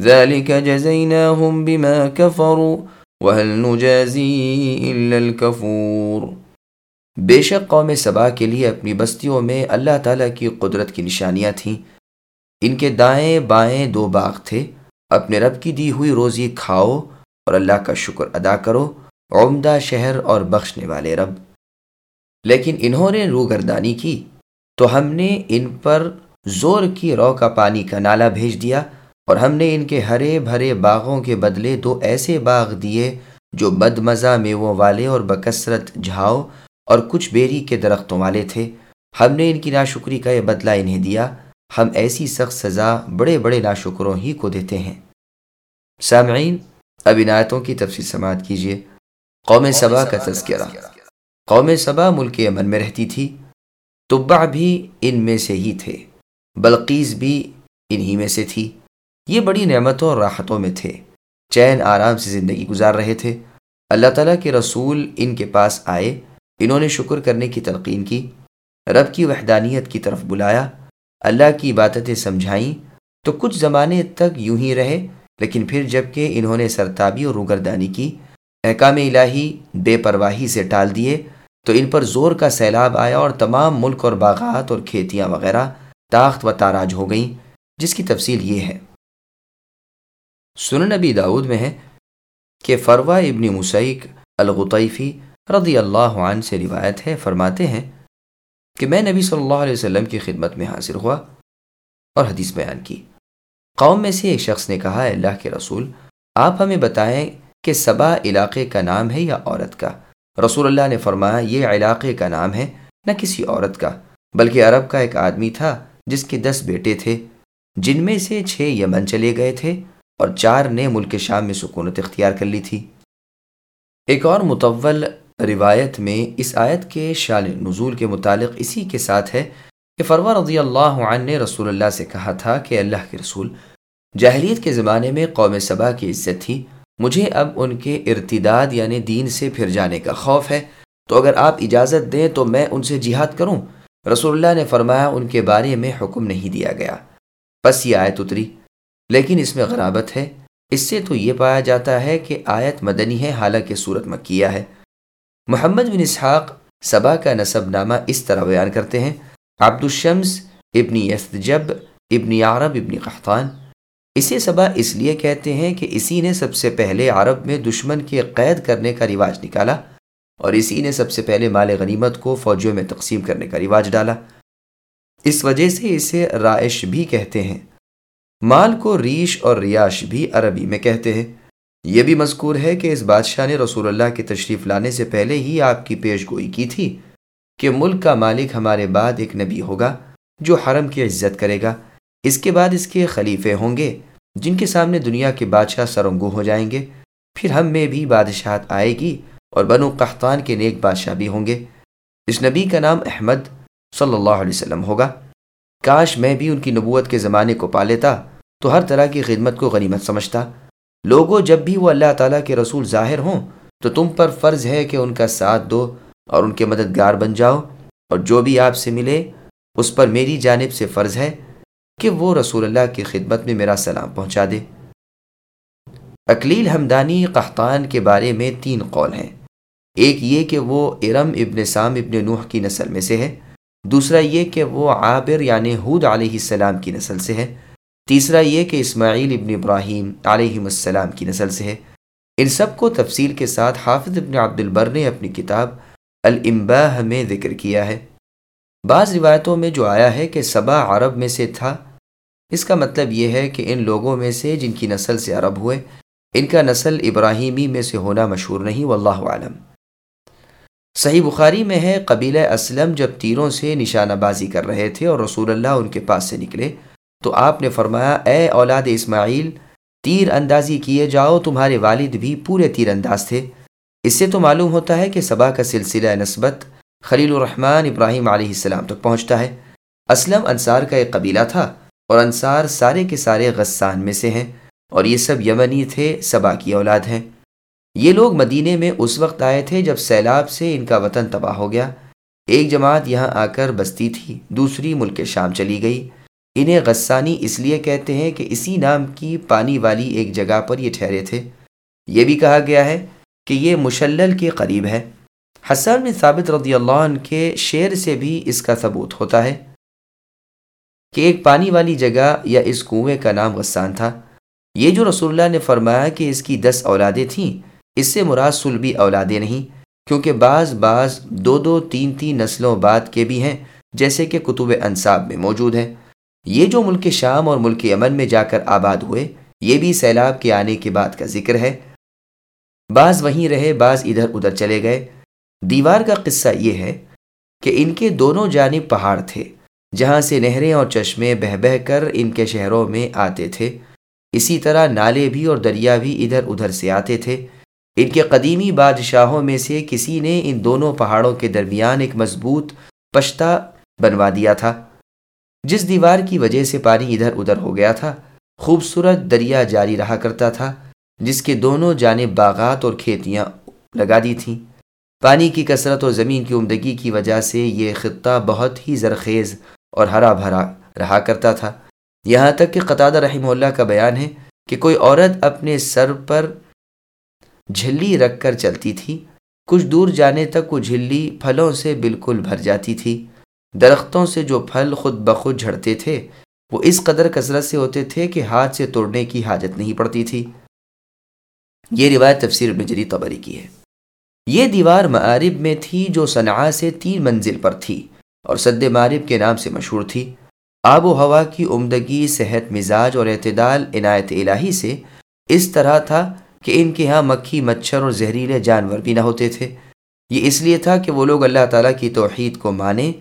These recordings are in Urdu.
ذلك جزيناهم بما كفروا وهل نجازي إلا الكفور۔ بے شک قوم سبا کے لیے اپنی بستیوں میں اللہ تعالیٰ کی قدرت کی نشانیاں تھیں۔ ان کے دائیں بائیں دو باغ تھے۔ اپنے رب کی دی ہوئی روزی کھاؤ اور اللہ کا شکر ادا کرو، عمدہ شہر اور بخشنے والے رب۔ لیکن انہوں نے روگردانی کی تو ہم نے ان پر زور کی رو کا پانی کا نالا بھیج دیا۔ اور ہم نے ان کے ہرے بھرے باغوں کے بدلے دو ایسے باغ دیے جو بد مزہ میووں والے اور بکثرت جھاؤ اور کچھ بیری کے درختوں والے تھے۔ ہم نے ان کی ناشکری کا یہ بدلہ انہیں دیا۔ ہم ایسی سخت سزا بڑے بڑے ناشکروں ہی کو دیتے ہیں۔ سامعین اب عنایتوں کی تفصیل سماعت کیجیے۔ قوم سبا کا تذکرہ۔ قوم سبا ملک یمن میں رہتی تھی۔ طبع بھی ان میں سے ہی تھے۔ بلقیز بھی انہی میں سے تھی۔ یہ بڑی نعمتوں اور راحتوں میں تھے۔ چین آرام سے زندگی گزار رہے تھے۔ اللہ تعالیٰ کے رسول ان کے پاس آئے۔ انہوں نے شکر کرنے کی تلقین کی۔ رب کی وحدانیت کی طرف بلایا۔ اللہ کی عبادتیں سمجھائیں۔ تو کچھ زمانے تک یوں ہی رہے۔ لیکن پھر جبکہ انہوں نے سرتابی اور روگردانی کی، احکام الہی بے پرواہی سے ٹال دیے، تو ان پر زور کا سیلاب آیا اور تمام ملک اور باغات اور کھیتیاں وغیرہ تاخت و تاراج ہو گئیں۔ جس کی تفصیل یہ ہے۔ سن نبی داود میں ہے کہ فروا ابن مسعق الغطیفی رضی اللہ عنہ سے روایت ہے، فرماتے ہیں کہ میں نبی صلی اللہ علیہ وسلم کی خدمت میں حاضر ہوا اور حدیث بیان کی۔ قوم میں سے ایک شخص نے کہا اللہ کے رسول، آپ ہمیں بتائیں کہ صبا علاقے کا نام ہے یا عورت کا؟ رسول اللہ نے فرمایا، یہ علاقے کا نام ہے، نہ کسی عورت کا۔ بلکہ عرب کا ایک آدمی تھا جس کے دس بیٹے تھے، جن میں سے چھ یمن چلے گئے تھے۔ اور چار نے ملک شام میں سکونت اختیار کر لی تھی۔ ایک اور متول روایت میں اس آیت کے شال نزول کے متعلق اسی کے ساتھ ہے کہ فروا رضی اللہ عنہ نے رسول اللہ سے کہا تھا کہ اللہ کے رسول، جاہلیت کے زمانے میں قوم صبا کی عزت تھی، مجھے اب ان کے ارتداد یعنی دین سے پھر جانے کا خوف ہے، تو اگر آپ اجازت دیں تو میں ان سے جہاد کروں۔ رسول اللہ نے فرمایا ان کے بارے میں حکم نہیں دیا گیا۔ بس یہ آیت اتری۔ لیکن اس میں غرابت ہے۔ اس سے تو یہ پایا جاتا ہے کہ آیت مدنی ہے، حالانکہ صورت مکیہ ہے۔ محمد بن اسحاق صبا کا نصب نامہ اس طرح بیان کرتے ہیں۔ عبد الشمس ابن یسجب ابن عرب ابن قحطان۔ اسے صبا اس لیے کہتے ہیں کہ اسی نے سب سے پہلے عرب میں دشمن کے قید کرنے کا رواج نکالا اور اسی نے سب سے پہلے مال غنیمت کو فوجیوں میں تقسیم کرنے کا رواج ڈالا۔ اس وجہ سے اسے رائش بھی کہتے ہیں۔ مال کو ریش اور ریاش بھی عربی میں کہتے ہیں۔ یہ بھی مذکور ہے کہ اس بادشاہ نے رسول اللہ کے تشریف لانے سے پہلے ہی آپ کی پیش گوئی کی تھی کہ ملک کا مالک ہمارے بعد ایک نبی ہوگا جو حرم کی عزت کرے گا۔ اس کے بعد اس کے خلیفے ہوں گے جن کے سامنے دنیا کے بادشاہ سرنگو ہو جائیں گے۔ پھر ہم میں بھی بادشاہت آئے گی اور بنو قحطان کے نیک بادشاہ بھی ہوں گے۔ اس نبی کا نام احمد صلی اللہ علیہ وسلم ہوگا۔ کاش میں بھی ان کی نبوت کے زمانے کو پا لیتا، تو ہر طرح کی خدمت کو غنیمت سمجھتا۔ لوگوں، جب بھی وہ اللہ تعالیٰ کے رسول ظاہر ہوں، تو تم پر فرض ہے کہ ان کا ساتھ دو اور ان کے مددگار بن جاؤ۔ اور جو بھی آپ سے ملے، اس پر میری جانب سے فرض ہے کہ وہ رسول اللہ کی خدمت میں میرا سلام پہنچا دے۔ اکلیل ہمدانی قحطان کے بارے میں تین قول ہیں۔ ایک یہ کہ وہ ارم ابن سام ابن نوح کی نسل میں سے ہے۔ دوسرا یہ کہ وہ عابر یعنی حود علیہ السلام کی نسل سے ہے۔ تیسرا یہ کہ اسماعیل ابن ابراہیم علیہ السلام کی نسل سے ہے۔ ان سب کو تفصیل کے ساتھ حافظ ابن عبد البر نے اپنی کتاب الامباہ میں ذکر کیا ہے۔ بعض روایتوں میں جو آیا ہے کہ صبا عرب میں سے تھا، اس کا مطلب یہ ہے کہ ان لوگوں میں سے جن کی نسل سے عرب ہوئے، ان کا نسل ابراہیمی میں سے ہونا مشہور نہیں، واللہ عالم صحیح بخاری میں ہے قبیل اسلم جب تیروں سے نشانہ بازی کر رہے تھے اور رسول اللہ ان کے پاس سے نکلے، تو آپ نے فرمایا، اے اولاد اسماعیل، تیر اندازی کیے جاؤ، تمہارے والد بھی پورے تیر انداز تھے۔ اس سے تو معلوم ہوتا ہے کہ صبا کا سلسلہ نسبت خلیل الرحمن ابراہیم علیہ السلام تک پہنچتا ہے۔ اسلم انصار کا ایک قبیلہ تھا اور انصار سارے کے سارے غسان میں سے ہیں اور یہ سب یمنی تھے، صبا کی اولاد ہیں۔ یہ لوگ مدینے میں اس وقت آئے تھے جب سیلاب سے ان کا وطن تباہ ہو گیا۔ ایک جماعت یہاں آ کر بستی تھی، دوسری ملک شام چلی گئی۔ انہیں غسانی اس لیے کہتے ہیں کہ اسی نام کی پانی والی ایک جگہ پر یہ ٹھہرے تھے۔ یہ بھی کہا گیا ہے کہ یہ مشلل کے قریب ہے۔ حسن بن ثابت رضی اللہ عنہ کے شعر سے بھی اس کا ثبوت ہوتا ہے کہ ایک پانی والی جگہ یا اس کنویں کا نام غسان تھا۔ یہ جو رسول اللہ نے فرمایا کہ اس کی دس اولادیں تھیں اس سے مراد سلبی اولادیں نہیں، کیونکہ بعض بعض دو دو تین تین نسلوں بعد کے بھی ہیں، جیسے کہ کتب انصاب میں موجود ہیں۔ یہ جو ملک شام اور ملک یمن میں جا کر آباد ہوئے، یہ بھی سیلاب کے آنے کے بعد کا ذکر ہے۔ بعض وہیں رہے، بعض ادھر ادھر چلے گئے۔ دیوار کا قصہ یہ ہے کہ ان کے دونوں جانب پہاڑ تھے، جہاں سے نہریں اور چشمے بہ بہ کر ان کے شہروں میں آتے تھے۔ اسی طرح نالے بھی اور دریا بھی ادھر ادھر سے آتے تھے۔ ان کے قدیمی بادشاہوں میں سے کسی نے ان دونوں پہاڑوں کے درمیان ایک مضبوط پشتہ بنوا دیا تھا، جس دیوار کی وجہ سے پانی ادھر ادھر ہو گیا تھا۔ خوبصورت دریا جاری رہا کرتا تھا، جس کے دونوں جانب باغات اور کھیتیاں لگا دی تھیں۔ پانی کی کثرت اور زمین کی عمدگی کی وجہ سے یہ خطہ بہت ہی زرخیز اور ہرا بھرا رہا کرتا تھا۔ یہاں تک کہ قطع رحمہ اللہ کا بیان ہے کہ کوئی عورت اپنے سر پر جھلی رکھ کر چلتی تھی۔ کچھ دور جانے تک وہ جھلی پھلوں سے بالکل بھر جاتی تھی۔ درختوں سے جو پھل خود بخود جھڑتے تھے، وہ اس قدر کثرت سے ہوتے تھے کہ ہاتھ سے توڑنے کی حاجت نہیں پڑتی تھی۔ یہ روایت تفسیر جری تبری کی ہے۔ یہ دیوار معارب میں تھی جو صنعا سے تین منزل پر تھی اور سد معرب کے نام سے مشہور تھی۔ آب و ہوا کی عمدگی، صحت، مزاج اور اعتدال، عنایت الہی سے اس طرح تھا کہ ان کے ہاں مکھی، مچھر اور زہریلے جانور بھی نہ ہوتے تھے۔ یہ اس لیے تھا کہ وہ لوگ اللہ تعالیٰ کی توحید کو مانیں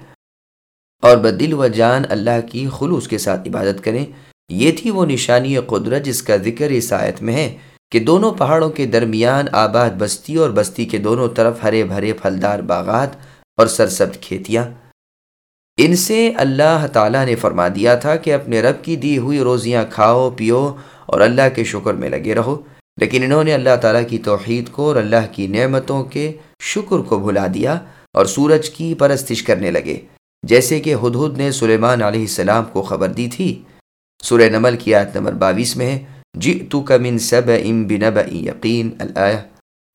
اور بدل و جان اللہ کی خلوص کے ساتھ عبادت کریں۔ یہ تھی وہ نشانی قدرت جس کا ذکر اس آیت میں ہے کہ دونوں پہاڑوں کے درمیان آباد بستی اور بستی کے دونوں طرف ہرے بھرے پھلدار باغات اور سرسبز کھیتیاں۔ ان سے اللہ تعالیٰ نے فرما دیا تھا کہ اپنے رب کی دی ہوئی روزیاں کھاؤ، پیو اور اللہ کے شکر میں لگے رہو۔ لیکن انہوں نے اللہ تعالیٰ کی توحید کو اور اللہ کی نعمتوں کے شکر کو بھلا دیا اور سورج کی پرستش کرنے لگے۔ جیسے کہ ہدہد نے سلیمان علیہ السلام کو خبر دی تھی۔ سورہ نمل کی آیت نمبر باویس میں ہے جی تو کمن سب ام بنب یقین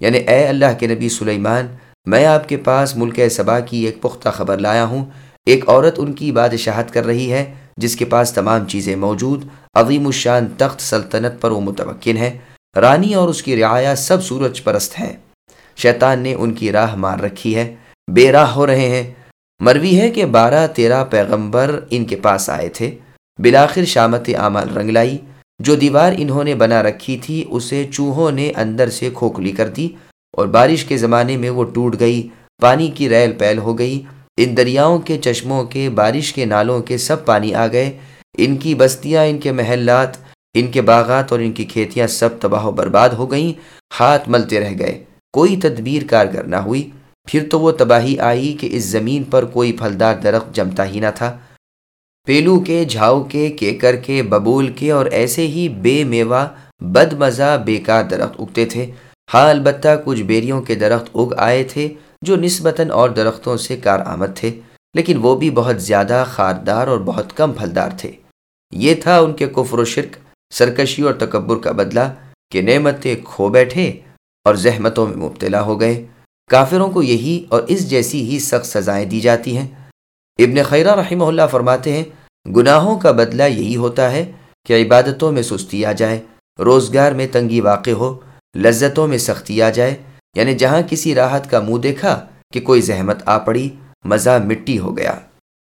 یعنی اے اللہ کے نبی سلیمان، میں آپ کے پاس ملک صبا کی ایک پختہ خبر لایا ہوں۔ ایک عورت ان کی بادشاہت کر رہی ہے، جس کے پاس تمام چیزیں موجود، عظیم الشان تخت سلطنت پر وہ متمکن ہے رانی اور اس کی رعایا سب سورج پرست ہیں شیطان نے ان کی راہ مار رکھی ہے، بے راہ ہو رہے ہیں۔ مروی ہے کہ بارہ تیرہ پیغمبر ان کے پاس آئے تھے۔ بلاخر شامت اعمال رنگ لائی جو دیوار انہوں نے بنا رکھی تھی، اسے چوہوں نے اندر سے کھوکھلی کر دی اور بارش کے زمانے میں وہ ٹوٹ گئی۔ پانی کی ریل پیل ہو گئی۔ ان دریاؤں کے چشموں کے، بارش کے نالوں کے سب پانی آ گئے۔ ان کی بستیاں، ان کے محلات ان کے باغات اور ان کی کھیتیاں سب تباہ و برباد ہو گئیں، ہاتھ ملتے رہ گئے۔ کوئی تدبیر کارگر نہ ہوئی۔ پھر تو وہ تباہی آئی کہ اس زمین پر کوئی پھلدار درخت جمتا ہی نہ تھا۔ پیلو کے، جھاؤ کے، کیکر کے، ببول کے اور ایسے ہی بے میوہ بد مزہ بیکار درخت اگتے تھے۔ ہاں البتہ کچھ بیریوں کے درخت اگ آئے تھے جو نسبتاً اور درختوں سے کار آمد تھے، لیکن وہ بھی بہت زیادہ خاردار اور بہت کم پھلدار تھے۔ یہ تھا ان کے کفر و شرک۔ سرکشی اور تکبر کا بدلہ کہ نعمتیں کھو بیٹھے اور زحمتوں میں مبتلا ہو گئے۔ کافروں کو یہی اور اس جیسی ہی سخت سزائیں دی جاتی ہیں۔ ابن خیرہ رحمہ اللہ فرماتے ہیں، گناہوں کا بدلہ یہی ہوتا ہے کہ عبادتوں میں سستی آ جائے، روزگار میں تنگی واقع ہو، لذتوں میں سختی آ جائے۔ یعنی جہاں کسی راحت کا منہ دیکھا کہ کوئی زحمت آ پڑی، مزہ مٹی ہو گیا۔